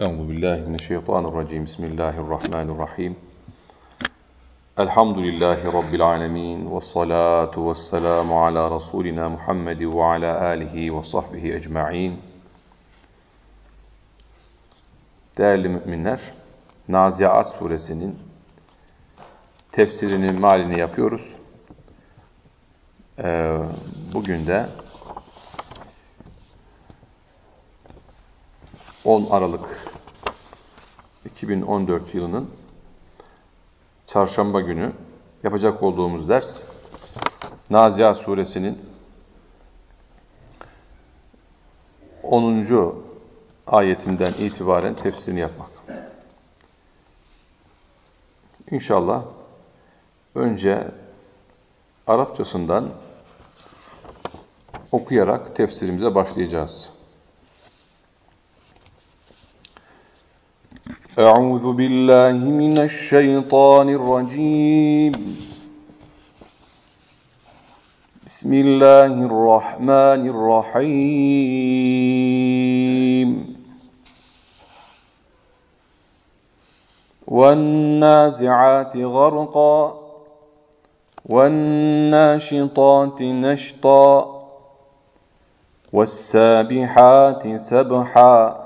Euzu billahi mineşşeytanirracim. Bismillahirrahmanirrahim. Elhamdülillahi rabbil alamin ve salatu vesselamu ala rasulina Muhammed ve ala alihi ve sahbihi ecmaîn. Değerli müminler, Naziat suresinin tefsirini, malini yapıyoruz. Ee, bugün de 10 Aralık 2014 yılının çarşamba günü yapacak olduğumuz ders Naziat suresinin 10. ayetinden itibaren tefsirini yapmak. İnşallah önce Arapçasından okuyarak tefsirimize başlayacağız. أعوذ بالله من الشيطان الرجيم. بسم الله الرحمن الرحيم. والنازعات غرقا والناشطات نشطا والسابحات سبحا.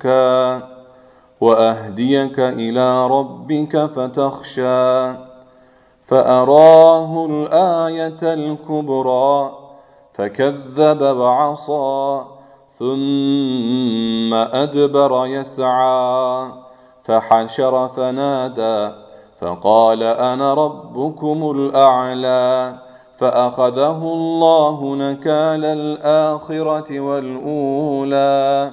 تزكى وأهديك إلى ربك فتخشى فأراه الآية الكبرى فكذب وعصى ثم أدبر يسعى فحشر فنادى فقال أنا ربكم الأعلى فأخذه الله نكال الآخرة والأولى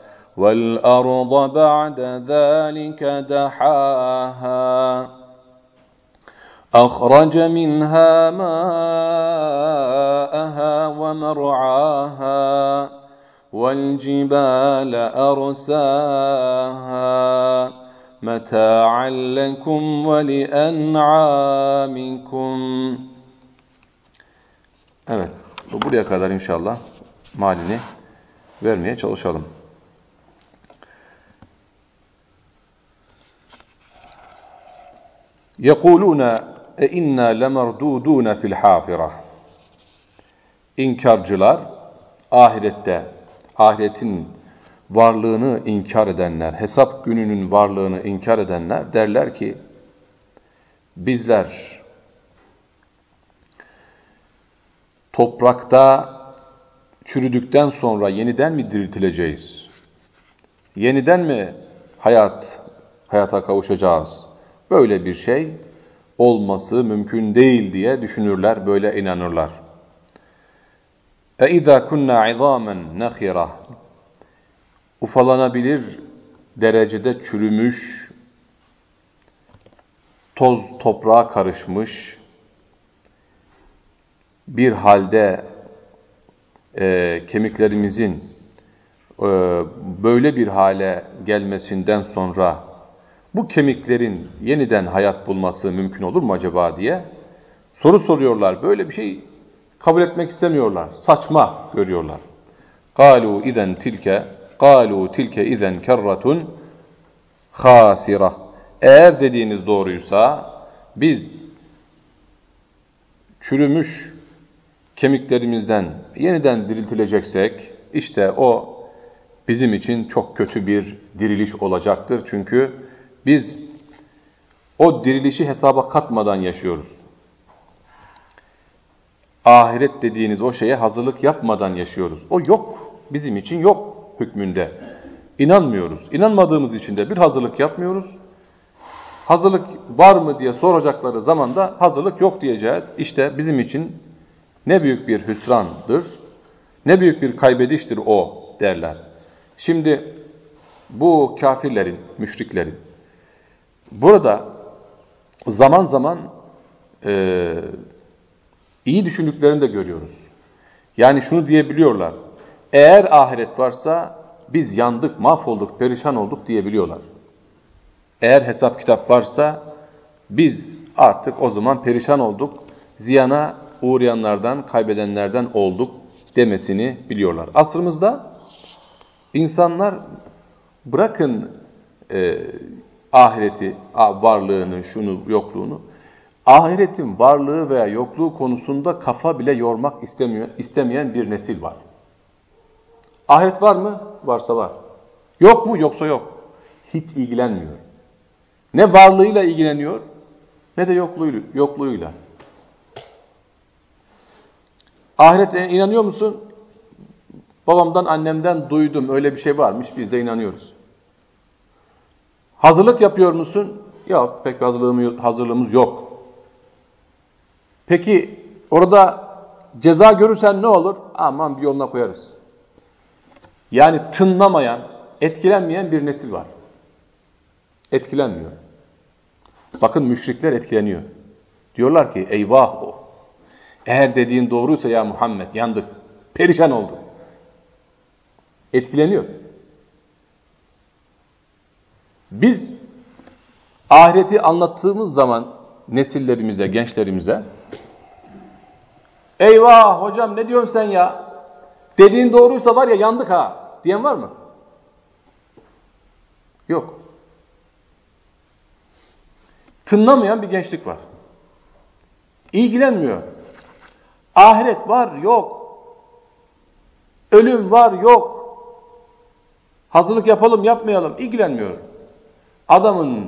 والأرض بعد ذلك دحاها أخرج منها ماءها ومرعاها والجبال أرساها متاعا لكم ولأنعامكم Evet, buraya kadar inşallah malini vermeye çalışalım. يَقُولُونَ اِنَّا لَمَرْدُودُونَ فِي الْحَافِرَةِ İnkarcılar, ahirette, ahiretin varlığını inkar edenler, hesap gününün varlığını inkar edenler derler ki, bizler toprakta çürüdükten sonra yeniden mi diriltileceğiz? Yeniden mi hayat, hayata kavuşacağız? Böyle bir şey olması mümkün değil diye düşünürler, böyle inanırlar. İzâ kunnâ izâmen nehira ufalanabilir derecede çürümüş, toz toprağa karışmış bir halde e, kemiklerimizin e, böyle bir hale gelmesinden sonra bu kemiklerin yeniden hayat bulması mümkün olur mu acaba diye soru soruyorlar. Böyle bir şey kabul etmek istemiyorlar. Saçma görüyorlar. Galu iden tilke galu tilke iden kerratun hasira. Eğer dediğiniz doğruysa biz çürümüş kemiklerimizden yeniden diriltileceksek işte o bizim için çok kötü bir diriliş olacaktır. Çünkü biz o dirilişi hesaba katmadan yaşıyoruz. Ahiret dediğiniz o şeye hazırlık yapmadan yaşıyoruz. O yok. Bizim için yok hükmünde. İnanmıyoruz. İnanmadığımız için de bir hazırlık yapmıyoruz. Hazırlık var mı diye soracakları zaman da hazırlık yok diyeceğiz. İşte bizim için ne büyük bir hüsrandır, ne büyük bir kaybediştir o derler. Şimdi bu kafirlerin, müşriklerin burada zaman zaman e, iyi düşündüklerini de görüyoruz. Yani şunu diyebiliyorlar. Eğer ahiret varsa biz yandık, mahvolduk, perişan olduk diyebiliyorlar. Eğer hesap kitap varsa biz artık o zaman perişan olduk, ziyana uğrayanlardan, kaybedenlerden olduk demesini biliyorlar. Asrımızda insanlar bırakın e, ahireti, varlığını, şunu, yokluğunu, ahiretin varlığı veya yokluğu konusunda kafa bile yormak istemiyor, istemeyen bir nesil var. Ahiret var mı? Varsa var. Yok mu? Yoksa yok. Hiç ilgilenmiyor. Ne varlığıyla ilgileniyor ne de yokluğuyla. yokluğuyla. Ahirete inanıyor musun? Babamdan, annemden duydum. Öyle bir şey varmış. Biz de inanıyoruz. Hazırlık yapıyor musun? Yok. Pek hazırlığımız yok. Peki orada ceza görürsen ne olur? Aman bir yoluna koyarız. Yani tınlamayan, etkilenmeyen bir nesil var. Etkilenmiyor. Bakın müşrikler etkileniyor. Diyorlar ki eyvah o. Eğer dediğin doğruysa ya Muhammed yandık. Perişan olduk. Etkileniyor. Biz ahireti anlattığımız zaman nesillerimize, gençlerimize eyvah hocam ne diyorsun sen ya? Dediğin doğruysa var ya yandık ha diyen var mı? Yok. Tınlamayan bir gençlik var. İlgilenmiyor. Ahiret var, yok. Ölüm var, yok. Hazırlık yapalım, yapmayalım, ilgilenmiyor. Adamın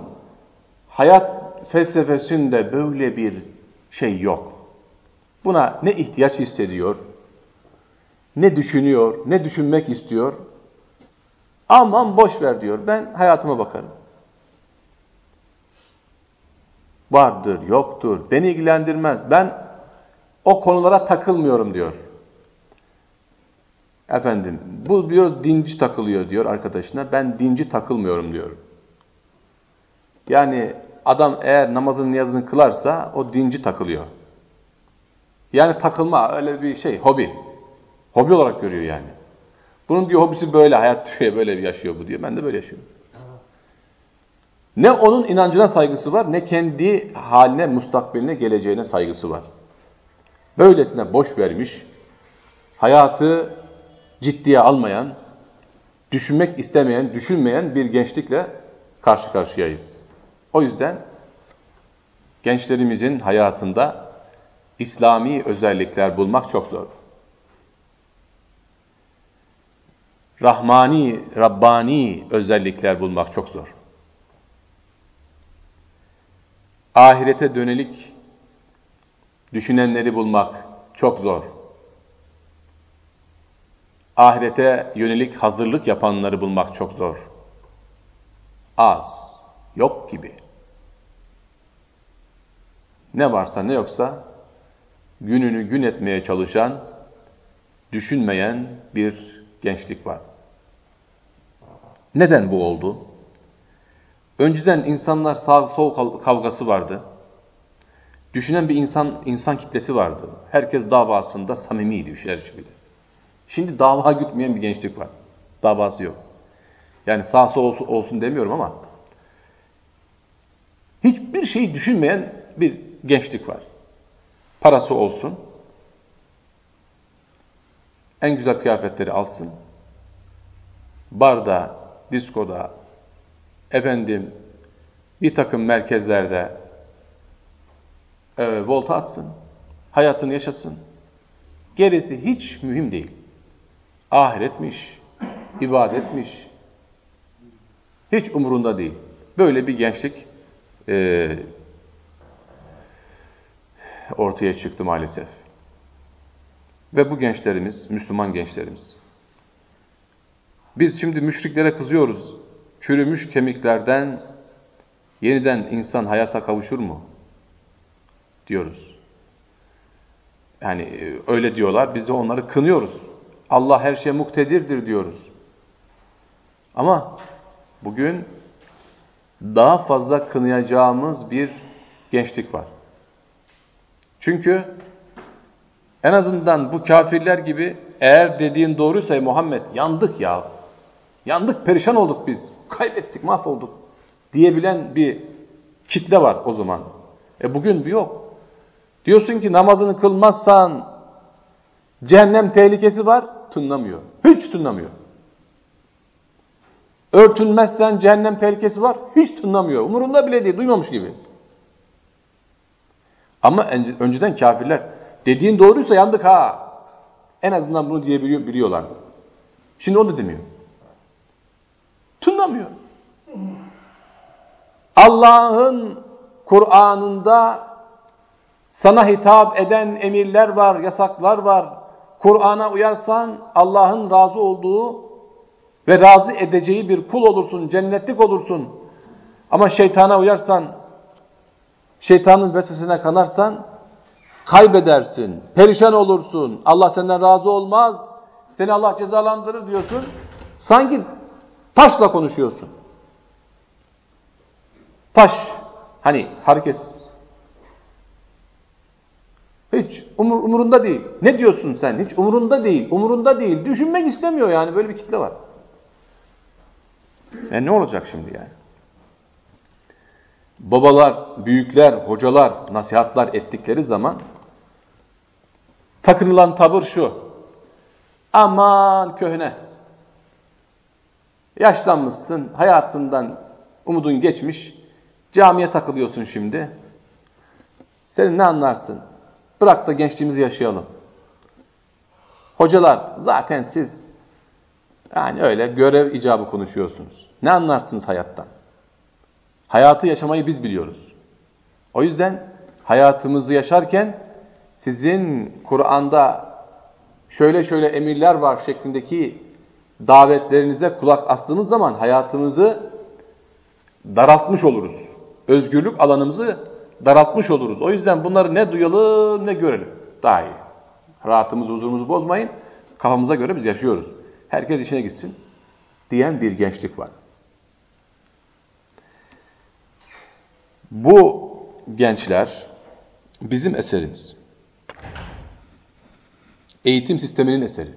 hayat felsefesinde böyle bir şey yok. Buna ne ihtiyaç hissediyor, ne düşünüyor, ne düşünmek istiyor. Aman boş ver diyor. Ben hayatıma bakarım. Vardır, yoktur, beni ilgilendirmez. Ben o konulara takılmıyorum diyor. Efendim, bu diyor dinci takılıyor diyor arkadaşına. Ben dinci takılmıyorum diyor. Yani adam eğer namazın niyazını kılarsa o dinci takılıyor. Yani takılma öyle bir şey, hobi. Hobi olarak görüyor yani. Bunun diyor hobisi böyle, hayat diyor böyle yaşıyor bu diyor. Ben de böyle yaşıyorum. Ne onun inancına saygısı var, ne kendi haline, mustakbeline, geleceğine saygısı var. Böylesine boş vermiş, hayatı ciddiye almayan, düşünmek istemeyen, düşünmeyen bir gençlikle karşı karşıyayız. O yüzden gençlerimizin hayatında İslami özellikler bulmak çok zor. Rahmani, Rabbani özellikler bulmak çok zor. Ahirete dönelik düşünenleri bulmak çok zor. Ahirete yönelik hazırlık yapanları bulmak çok zor. Az, yok gibi. Ne varsa ne yoksa gününü gün etmeye çalışan, düşünmeyen bir gençlik var. Neden bu oldu? Önceden insanlar sağ sol kavgası vardı. Düşünen bir insan insan kitlesi vardı. Herkes davasında samimiydi bir şeyler için Şimdi dava gütmeyen bir gençlik var. Davası yok. Yani sağ sol olsun, olsun demiyorum ama hiçbir şeyi düşünmeyen bir gençlik var. Parası olsun, en güzel kıyafetleri alsın, barda, diskoda, efendim bir takım merkezlerde e, volta atsın, hayatını yaşasın. Gerisi hiç mühim değil. Ahiretmiş, ibadetmiş, hiç umurunda değil. Böyle bir gençlik e, ortaya çıktı maalesef. Ve bu gençlerimiz, Müslüman gençlerimiz. Biz şimdi müşriklere kızıyoruz. Çürümüş kemiklerden yeniden insan hayata kavuşur mu? Diyoruz. Yani e, öyle diyorlar, biz de onları kınıyoruz. Allah her şeye muktedirdir diyoruz. Ama bugün daha fazla kınayacağımız bir gençlik var. Çünkü en azından bu kafirler gibi eğer dediğin doğruysa Muhammed yandık ya. Yandık, perişan olduk biz. Kaybettik, mahvolduk diyebilen bir kitle var o zaman. E bugün bir yok. Diyorsun ki namazını kılmazsan cehennem tehlikesi var, tınlamıyor. Hiç tınlamıyor. Örtünmezsen cehennem tehlikesi var, hiç tınlamıyor. Umurunda bile değil, duymamış gibi. Ama önceden kafirler dediğin doğruysa yandık ha. En azından bunu diyebiliyorlardı. Şimdi onu da demiyor. Tınlamıyor. Allah'ın Kur'an'ında sana hitap eden emirler var, yasaklar var. Kur'an'a uyarsan Allah'ın razı olduğu ve razı edeceği bir kul olursun, cennetlik olursun. Ama şeytana uyarsan, şeytanın vesvesine kanarsan kaybedersin, perişan olursun, Allah senden razı olmaz, seni Allah cezalandırır diyorsun. Sanki taşla konuşuyorsun. Taş, hani hareketsiz. Hiç umur, umurunda değil. Ne diyorsun sen? Hiç umurunda değil, umurunda değil. Düşünmek istemiyor yani böyle bir kitle var. Yani ne olacak şimdi yani? Babalar, büyükler, hocalar nasihatlar ettikleri zaman takınılan tavır şu. Aman köhne. Yaşlanmışsın, hayatından umudun geçmiş. Camiye takılıyorsun şimdi. Senin ne anlarsın? Bırak da gençliğimizi yaşayalım. Hocalar zaten siz yani öyle görev icabı konuşuyorsunuz. Ne anlarsınız hayattan? Hayatı yaşamayı biz biliyoruz. O yüzden hayatımızı yaşarken sizin Kur'an'da şöyle şöyle emirler var şeklindeki davetlerinize kulak astığımız zaman hayatımızı daraltmış oluruz. Özgürlük alanımızı daraltmış oluruz. O yüzden bunları ne duyalım ne görelim. Daha iyi. Rahatımızı, huzurumuzu bozmayın. Kafamıza göre biz yaşıyoruz. Herkes işine gitsin diyen bir gençlik var. Bu gençler bizim eserimiz. Eğitim sisteminin eseri.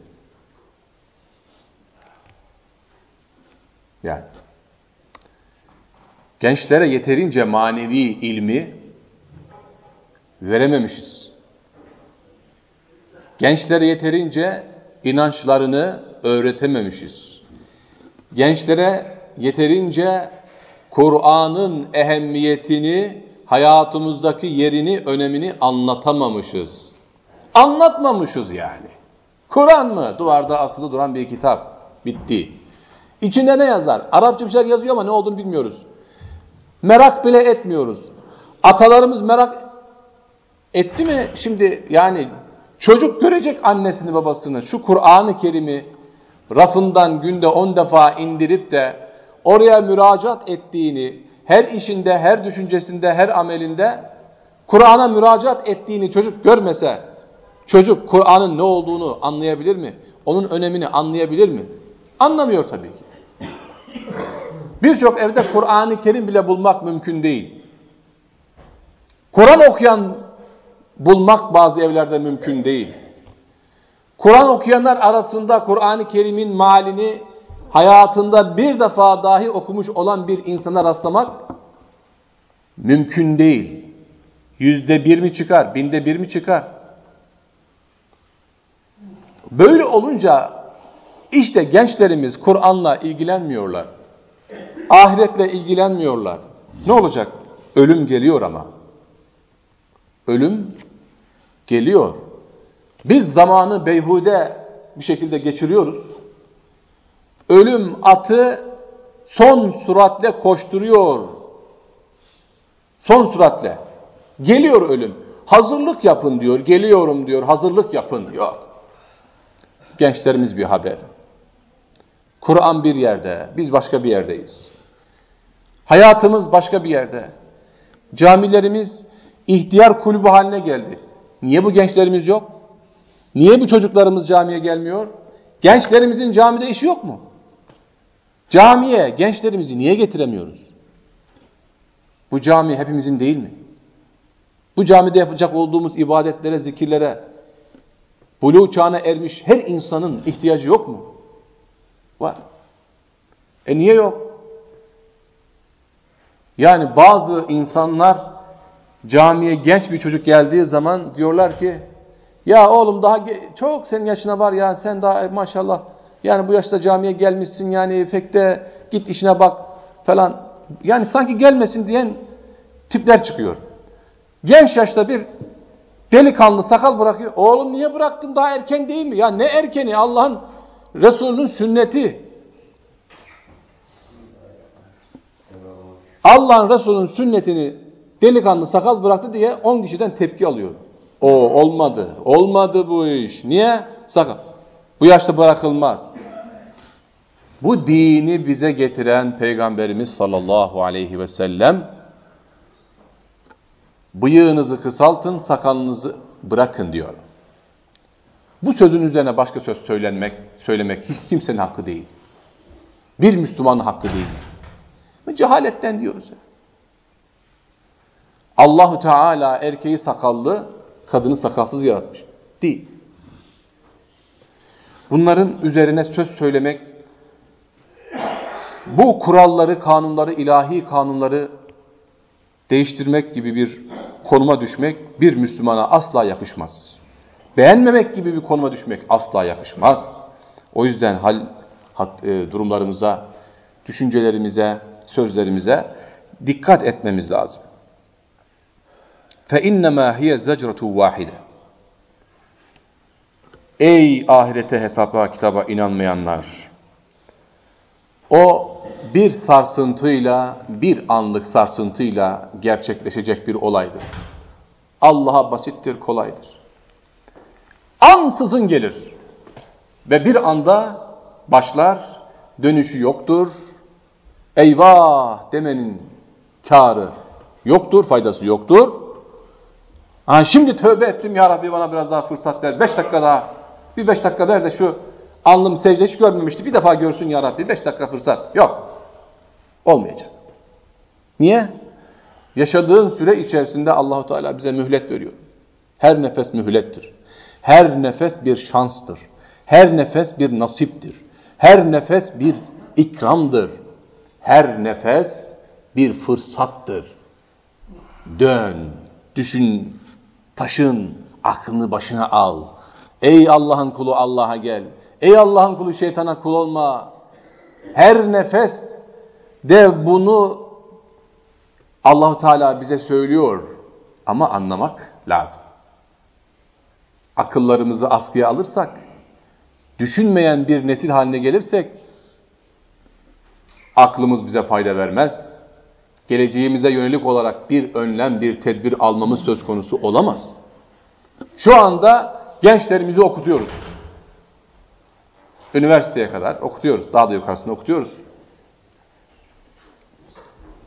Yani gençlere yeterince manevi ilmi verememişiz. Gençlere yeterince inançlarını öğretememişiz. Gençlere yeterince Kur'an'ın ehemmiyetini, hayatımızdaki yerini, önemini anlatamamışız. Anlatmamışız yani. Kur'an mı? Duvarda asılı duran bir kitap. Bitti. İçinde ne yazar? Arapça bir şeyler yazıyor ama ne olduğunu bilmiyoruz. Merak bile etmiyoruz. Atalarımız merak etti mi? Şimdi yani çocuk görecek annesini babasını. Şu Kur'an-ı Kerim'i rafından günde on defa indirip de oraya müracaat ettiğini, her işinde, her düşüncesinde, her amelinde Kur'an'a müracaat ettiğini çocuk görmese Çocuk Kur'an'ın ne olduğunu anlayabilir mi? Onun önemini anlayabilir mi? Anlamıyor tabii ki. Birçok evde Kur'an-ı Kerim bile bulmak mümkün değil. Kur'an okuyan bulmak bazı evlerde mümkün değil. Kur'an okuyanlar arasında Kur'an-ı Kerim'in malini hayatında bir defa dahi okumuş olan bir insana rastlamak mümkün değil. Yüzde bir mi çıkar, binde bir mi çıkar? Böyle olunca işte gençlerimiz Kur'an'la ilgilenmiyorlar. Ahiretle ilgilenmiyorlar. Ne olacak? Ölüm geliyor ama. Ölüm geliyor. Biz zamanı beyhude bir şekilde geçiriyoruz. Ölüm atı son suratle koşturuyor. Son suratle. Geliyor ölüm. Hazırlık yapın diyor. Geliyorum diyor. Hazırlık yapın diyor. Gençlerimiz bir haber. Kur'an bir yerde. Biz başka bir yerdeyiz. Hayatımız başka bir yerde. Camilerimiz ihtiyar kulübü haline geldi. Niye bu gençlerimiz yok? Niye bu çocuklarımız camiye gelmiyor? Gençlerimizin camide işi yok mu? Camiye gençlerimizi niye getiremiyoruz? Bu cami hepimizin değil mi? Bu camide yapacak olduğumuz ibadetlere, zikirlere, buluğ çağına ermiş her insanın ihtiyacı yok mu? Var. E niye yok? Yani bazı insanlar camiye genç bir çocuk geldiği zaman diyorlar ki ya oğlum daha çok senin yaşına var ya sen daha maşallah yani bu yaşta camiye gelmişsin yani pek de git işine bak falan. Yani sanki gelmesin diyen tipler çıkıyor. Genç yaşta bir delikanlı sakal bırakıyor. Oğlum niye bıraktın daha erken değil mi? Ya ne erkeni Allah'ın Resulünün sünneti. Allah'ın Resulünün sünnetini delikanlı sakal bıraktı diye 10 kişiden tepki alıyor. O olmadı. Olmadı bu iş. Niye? Sakal. Bu yaşta bırakılmaz. Bu dini bize getiren Peygamberimiz sallallahu aleyhi ve sellem bıyığınızı kısaltın, sakalınızı bırakın diyor. Bu sözün üzerine başka söz söylenmek, söylemek hiç kimsenin hakkı değil. Bir Müslümanın hakkı değil. Cehaletten diyoruz. Allahu Teala erkeği sakallı, kadını sakalsız yaratmış. Değil. Bunların üzerine söz söylemek, bu kuralları, kanunları, ilahi kanunları değiştirmek gibi bir konuma düşmek bir Müslümana asla yakışmaz. Beğenmemek gibi bir konuma düşmek asla yakışmaz. O yüzden hal hat, e, durumlarımıza, düşüncelerimize, sözlerimize dikkat etmemiz lazım. İnnema hiye zecratu vahide. Ey ahirete hesaba kitaba inanmayanlar. O bir sarsıntıyla, bir anlık sarsıntıyla gerçekleşecek bir olaydır. Allah'a basittir, kolaydır. Ansızın gelir ve bir anda başlar, dönüşü yoktur. Eyvah demenin karı yoktur, faydası yoktur. Ha, şimdi tövbe ettim ya Rabbi bana biraz daha fırsat ver. Beş dakika daha, bir beş dakika ver de şu alnım secde hiç görmemişti. Bir defa görsün ya Rabbi, beş dakika fırsat. Yok. Olmayacak. Niye? Yaşadığın süre içerisinde Allahu Teala bize mühlet veriyor. Her nefes mühlettir. Her nefes bir şanstır. Her nefes bir nasiptir. Her nefes bir ikramdır. Her nefes bir fırsattır. Dön, düşün, taşın, aklını başına al. Ey Allah'ın kulu Allah'a gel. Ey Allah'ın kulu şeytana kul olma. Her nefes de bunu Allahu Teala bize söylüyor ama anlamak lazım. Akıllarımızı askıya alırsak, düşünmeyen bir nesil haline gelirsek aklımız bize fayda vermez. Geleceğimize yönelik olarak bir önlem, bir tedbir almamız söz konusu olamaz. Şu anda gençlerimizi okutuyoruz. Üniversiteye kadar okutuyoruz. Daha da yukarısında okutuyoruz.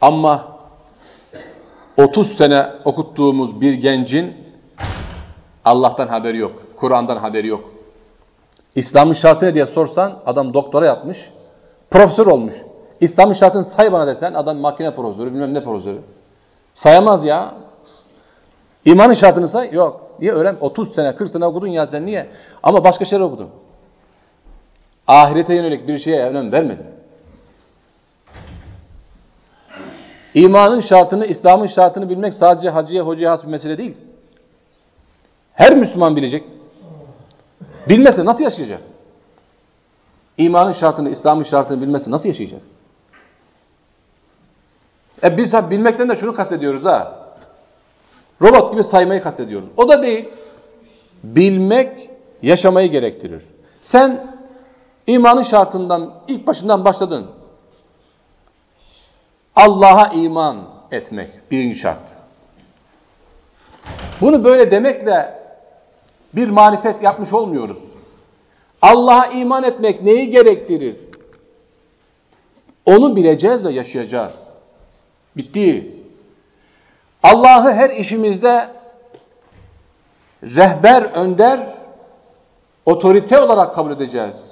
Ama 30 sene okuttuğumuz bir gencin Allah'tan haberi yok. Kur'an'dan haberi yok. İslam'ın şartı ne diye sorsan adam doktora yapmış, profesör olmuş. İslam'ın şartını say bana desen adam makine profesörü, bilmem ne profesörü. Sayamaz ya. İmanın şartını say. Yok. Niye öğren? 30 sene, 40 sene okudun ya sen niye? Ama başka şeyler okudun. Ahirete yönelik bir şeye önem vermedin. İmanın şartını, İslam'ın şartını bilmek sadece hacıya, hocaya has bir mesele değil. Her Müslüman bilecek. Bilmese nasıl yaşayacak? İmanın şartını, İslam'ın şartını bilmese nasıl yaşayacak? E biz bilmekten de şunu kastediyoruz ha. Robot gibi saymayı kastediyoruz. O da değil. Bilmek yaşamayı gerektirir. Sen imanın şartından ilk başından başladın. Allah'a iman etmek birinci şart. Bunu böyle demekle bir marifet yapmış olmuyoruz. Allah'a iman etmek neyi gerektirir? Onu bileceğiz ve yaşayacağız. Bitti. Allah'ı her işimizde rehber, önder, otorite olarak kabul edeceğiz.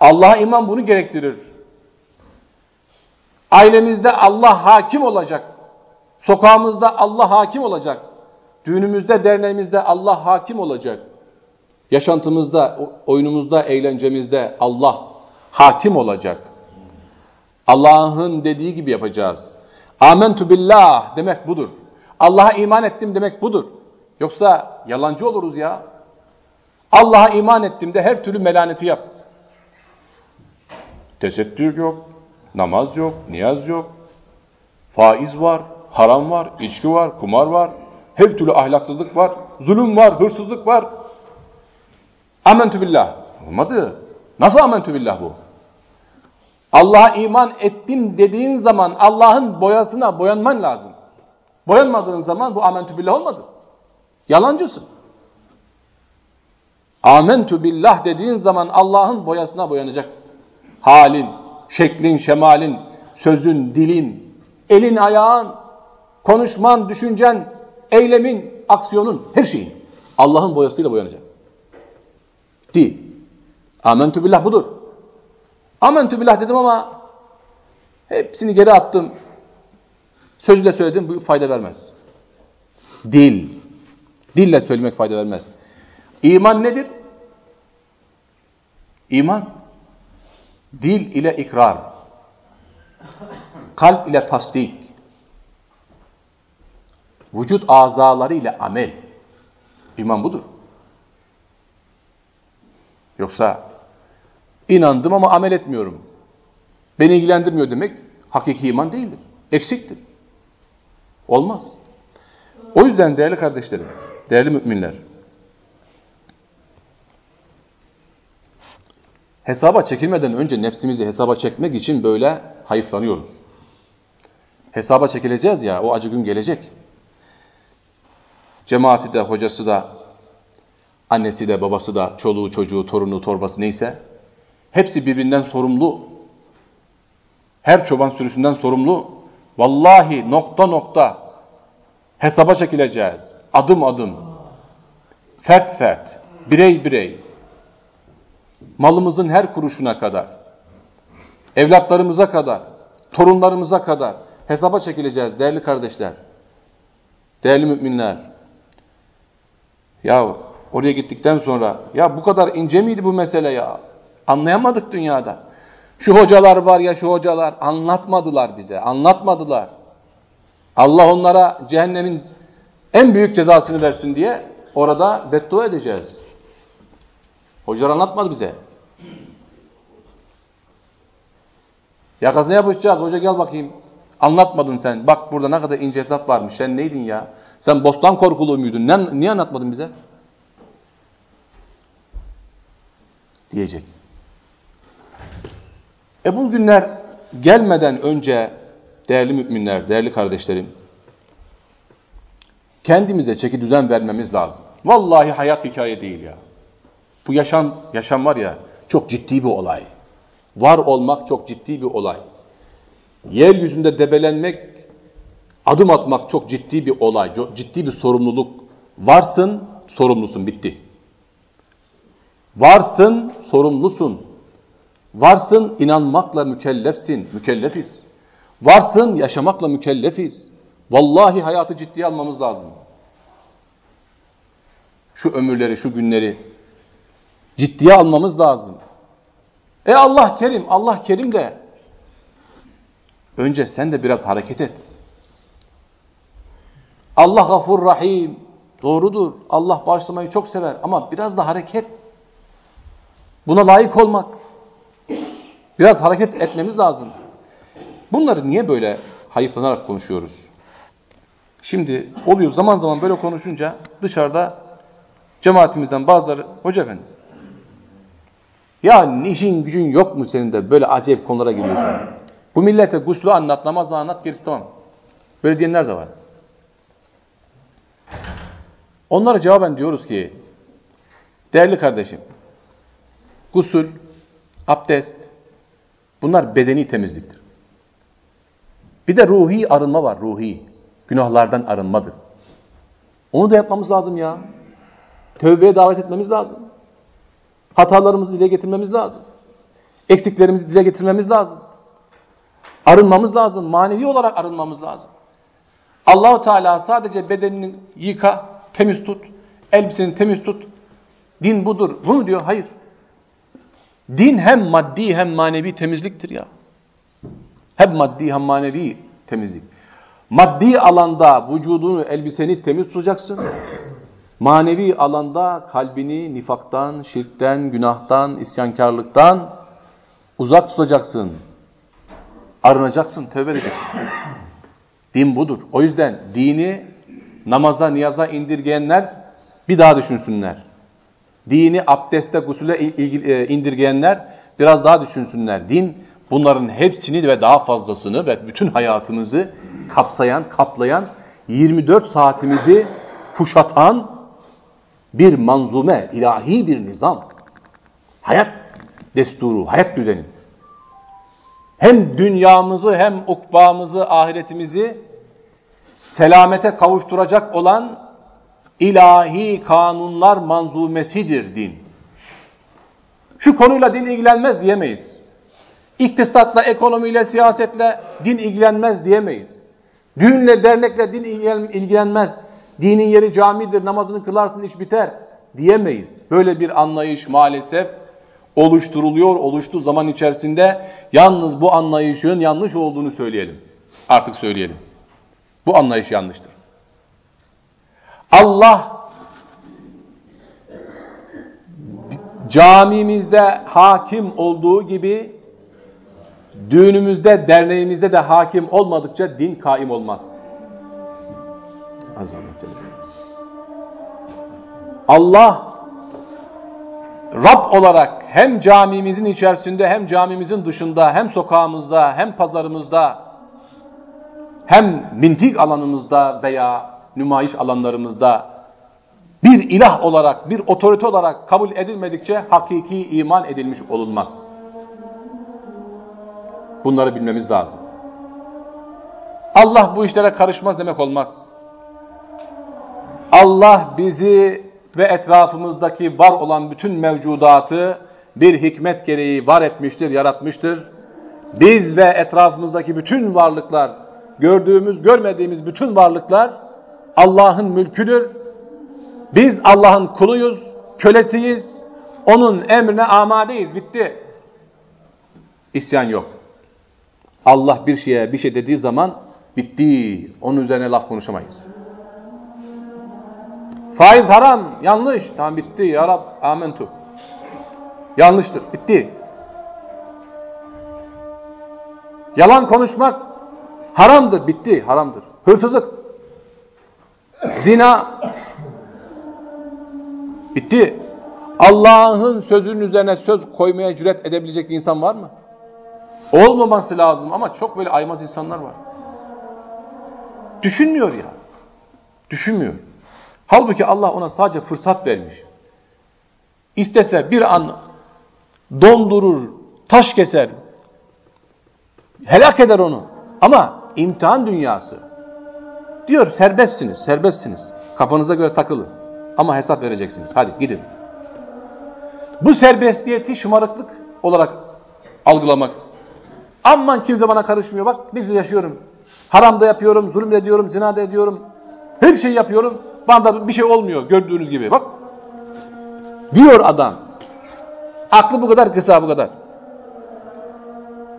Allah'a iman bunu gerektirir. Ailemizde Allah hakim olacak. Sokağımızda Allah hakim olacak. Düğünümüzde, derneğimizde Allah hakim olacak. Yaşantımızda, oyunumuzda, eğlencemizde Allah hakim olacak. Allah'ın dediği gibi yapacağız. Amentu billah demek budur. Allah'a iman ettim demek budur. Yoksa yalancı oluruz ya. Allah'a iman ettim de her türlü melaneti yap. Tesettür yok, namaz yok, niyaz yok, faiz var, haram var, içki var, kumar var, her türlü ahlaksızlık var, zulüm var, hırsızlık var. Amentü billah. Olmadı. Nasıl amentü billah bu? Allah'a iman ettim dediğin zaman Allah'ın boyasına boyanman lazım. Boyanmadığın zaman bu amentü billah olmadı. Yalancısın. Amentü billah dediğin zaman Allah'ın boyasına boyanacak. Halin, şeklin, şemalin, sözün, dilin, elin, ayağın, konuşman, düşüncen, eylemin, aksiyonun, her şeyin Allah'ın boyasıyla boyanacak. Değil. Amentü billah budur. Amentü billah dedim ama hepsini geri attım. Sözle söyledim bu fayda vermez. Dil. Dille söylemek fayda vermez. İman nedir? İman. Dil ile ikrar. Kalp ile tasdik. Vücut azaları ile amel. İman budur. Yoksa inandım ama amel etmiyorum. Beni ilgilendirmiyor demek hakiki iman değildir. Eksiktir. Olmaz. O yüzden değerli kardeşlerim, değerli müminler, hesaba çekilmeden önce nefsimizi hesaba çekmek için böyle hayıflanıyoruz. Hesaba çekileceğiz ya, o acı gün gelecek. Cemaati de, hocası da, annesi de, babası da, çoluğu, çocuğu, torunu, torbası neyse, hepsi birbirinden sorumlu. Her çoban sürüsünden sorumlu. Vallahi nokta nokta hesaba çekileceğiz. Adım adım. Fert fert. Birey birey. Malımızın her kuruşuna kadar. Evlatlarımıza kadar. Torunlarımıza kadar. Hesaba çekileceğiz değerli kardeşler. Değerli müminler. Ya oraya gittikten sonra ya bu kadar ince miydi bu mesele ya? Anlayamadık dünyada. Şu hocalar var ya şu hocalar anlatmadılar bize. Anlatmadılar. Allah onlara cehennemin en büyük cezasını versin diye orada beddua edeceğiz. Hocalar anlatmadı bize. Yakasına yapışacağız. Hoca gel bakayım. Anlatmadın sen. Bak burada ne kadar ince hesap varmış. Sen neydin ya? Sen bostan korkulu muydun? Ne, niye anlatmadın bize? Diyecek. E bu günler gelmeden önce değerli müminler, değerli kardeşlerim kendimize çeki düzen vermemiz lazım. Vallahi hayat hikaye değil ya. Bu yaşam, yaşam var ya çok ciddi bir olay. Var olmak çok ciddi bir olay. Yeryüzünde debelenmek, adım atmak çok ciddi bir olay, çok ciddi bir sorumluluk. Varsın, sorumlusun. Bitti. Varsın, sorumlusun. Varsın, inanmakla mükellefsin. Mükellefiz. Varsın, yaşamakla mükellefiz. Vallahi hayatı ciddiye almamız lazım. Şu ömürleri, şu günleri ciddiye almamız lazım. E Allah kerim, Allah kerim de önce sen de biraz hareket et. Allah gafur rahim. Doğrudur. Allah bağışlamayı çok sever ama biraz da hareket. Buna layık olmak. Biraz hareket etmemiz lazım. Bunları niye böyle hayıflanarak konuşuyoruz? Şimdi oluyor zaman zaman böyle konuşunca dışarıda cemaatimizden bazıları hoca efendi ya işin gücün yok mu senin de böyle acayip konulara giriyorsun? Bu millete guslü anlat, namazla anlat gerisi tamam. Böyle diyenler de var. Onlara cevaben diyoruz ki değerli kardeşim gusül, abdest bunlar bedeni temizliktir. Bir de ruhi arınma var ruhi. Günahlardan arınmadır. Onu da yapmamız lazım ya. Tövbeye davet etmemiz lazım. Hatalarımızı dile getirmemiz lazım. Eksiklerimizi dile getirmemiz lazım. Arınmamız lazım. Manevi olarak arınmamız lazım. Allahu Teala sadece bedenini yıka, temiz tut, elbiseni temiz tut. Din budur. Bunu diyor. Hayır. Din hem maddi hem manevi temizliktir ya. Hem maddi hem manevi temizlik. Maddi alanda vücudunu, elbiseni temiz tutacaksın. Manevi alanda kalbini nifaktan, şirkten, günahtan, isyankarlıktan uzak tutacaksın. Arınacaksın, tövbe edeceksin. Din budur. O yüzden dini namaza, niyaza indirgeyenler bir daha düşünsünler. Dini abdeste, gusüle e, indirgeyenler biraz daha düşünsünler. Din bunların hepsini ve daha fazlasını ve bütün hayatımızı kapsayan, kaplayan, 24 saatimizi kuşatan bir manzume, ilahi bir nizam. Hayat desturu, hayat düzeni. Hem dünyamızı hem ukbamızı, ahiretimizi selamete kavuşturacak olan ilahi kanunlar manzumesidir din. Şu konuyla din ilgilenmez diyemeyiz. İktisatla, ekonomiyle, siyasetle din ilgilenmez diyemeyiz. Düğünle, dernekle din ilgilenmez dinin yeri camidir, namazını kılarsın iş biter diyemeyiz. Böyle bir anlayış maalesef oluşturuluyor, oluştu zaman içerisinde. Yalnız bu anlayışın yanlış olduğunu söyleyelim. Artık söyleyelim. Bu anlayış yanlıştır. Allah camimizde hakim olduğu gibi düğünümüzde, derneğimizde de hakim olmadıkça din kaim olmaz. Allah Rab olarak hem camimizin içerisinde hem camimizin dışında hem sokağımızda hem pazarımızda hem mintik alanımızda veya nümayiş alanlarımızda bir ilah olarak, bir otorite olarak kabul edilmedikçe hakiki iman edilmiş olunmaz. Bunları bilmemiz lazım. Allah bu işlere karışmaz demek olmaz. Allah bizi ve etrafımızdaki var olan bütün mevcudatı bir hikmet gereği var etmiştir, yaratmıştır. Biz ve etrafımızdaki bütün varlıklar, gördüğümüz, görmediğimiz bütün varlıklar Allah'ın mülküdür. Biz Allah'ın kuluyuz, kölesiyiz. Onun emrine amadeyiz, bitti. İsyan yok. Allah bir şeye bir şey dediği zaman bitti. Onun üzerine laf konuşamayız. Faiz haram, yanlış. Tamam bitti. Ya Rab, amentu. Yanlıştır, bitti. Yalan konuşmak haramdır, bitti, haramdır. Hırsızlık, zina, bitti. Allah'ın sözünün üzerine söz koymaya cüret edebilecek bir insan var mı? Olmaması lazım ama çok böyle aymaz insanlar var. Düşünmüyor ya. Düşünmüyor. Halbuki Allah ona sadece fırsat vermiş. İstese bir an dondurur, taş keser, helak eder onu. Ama imtihan dünyası. Diyor serbestsiniz, serbestsiniz. Kafanıza göre takılın. Ama hesap vereceksiniz. Hadi gidin. Bu serbestiyeti şımarıklık olarak algılamak. Aman kimse bana karışmıyor. Bak ne güzel yaşıyorum. Haramda yapıyorum, zulüm ediyorum, zinada ediyorum. Her şeyi yapıyorum. Bana bir şey olmuyor gördüğünüz gibi. Bak. Diyor adam. Aklı bu kadar kısa bu kadar.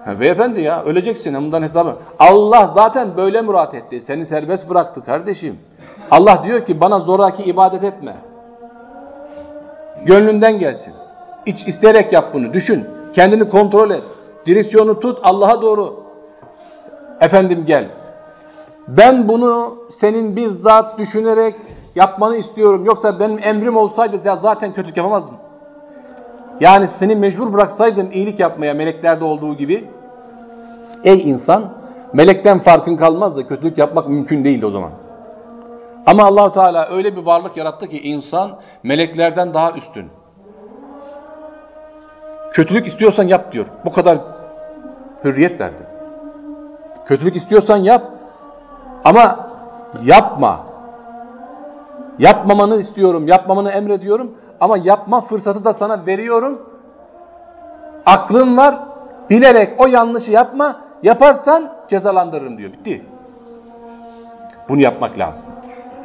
Ha, beyefendi ya öleceksin bundan hesabı. Allah zaten böyle murat etti. Seni serbest bıraktı kardeşim. Allah diyor ki bana zoraki ibadet etme. Gönlünden gelsin. İç isteyerek yap bunu. Düşün. Kendini kontrol et. Direksiyonu tut Allah'a doğru. Efendim gel. Ben bunu senin bizzat düşünerek yapmanı istiyorum. Yoksa benim emrim olsaydı ya zaten kötülük yapamazdım. Yani seni mecbur bıraksaydım iyilik yapmaya meleklerde olduğu gibi. Ey insan melekten farkın kalmaz da kötülük yapmak mümkün değil o zaman. Ama Allahu Teala öyle bir varlık yarattı ki insan meleklerden daha üstün. Kötülük istiyorsan yap diyor. Bu kadar hürriyet verdi. Kötülük istiyorsan yap ama yapma. Yapmamanı istiyorum, yapmamanı emrediyorum ama yapma fırsatı da sana veriyorum. Aklın var, bilerek o yanlışı yapma, yaparsan cezalandırırım diyor. Bitti. Bunu yapmak lazım.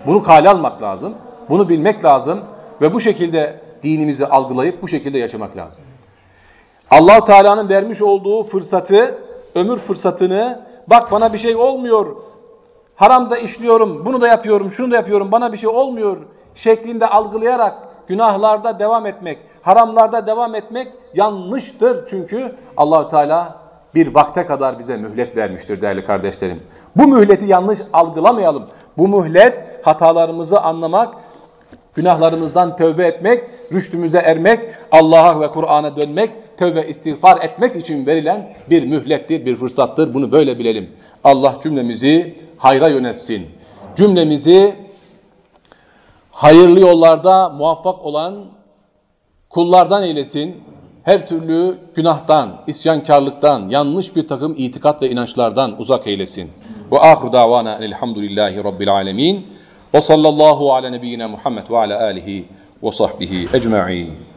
Bunu kale almak lazım. Bunu bilmek lazım ve bu şekilde dinimizi algılayıp bu şekilde yaşamak lazım. Allahu Teala'nın vermiş olduğu fırsatı, ömür fırsatını bak bana bir şey olmuyor. Haramda işliyorum, bunu da yapıyorum, şunu da yapıyorum, bana bir şey olmuyor şeklinde algılayarak günahlarda devam etmek, haramlarda devam etmek yanlıştır. Çünkü Allahu Teala bir vakte kadar bize mühlet vermiştir değerli kardeşlerim. Bu mühleti yanlış algılamayalım. Bu mühlet hatalarımızı anlamak, günahlarımızdan tövbe etmek, rüştümüze ermek, Allah'a ve Kur'an'a dönmek, tövbe istiğfar etmek için verilen bir mühlettir, bir fırsattır. Bunu böyle bilelim. Allah cümlemizi hayra yönetsin. Cümlemizi hayırlı yollarda muvaffak olan kullardan eylesin. Her türlü günahtan, isyankarlıktan, yanlış bir takım itikat ve inançlardan uzak eylesin. Ve ahru davana elhamdülillahi rabbil alemin. Ve sallallahu ala nebiyyina Muhammed ve ala alihi ve sahbihi ecma'in.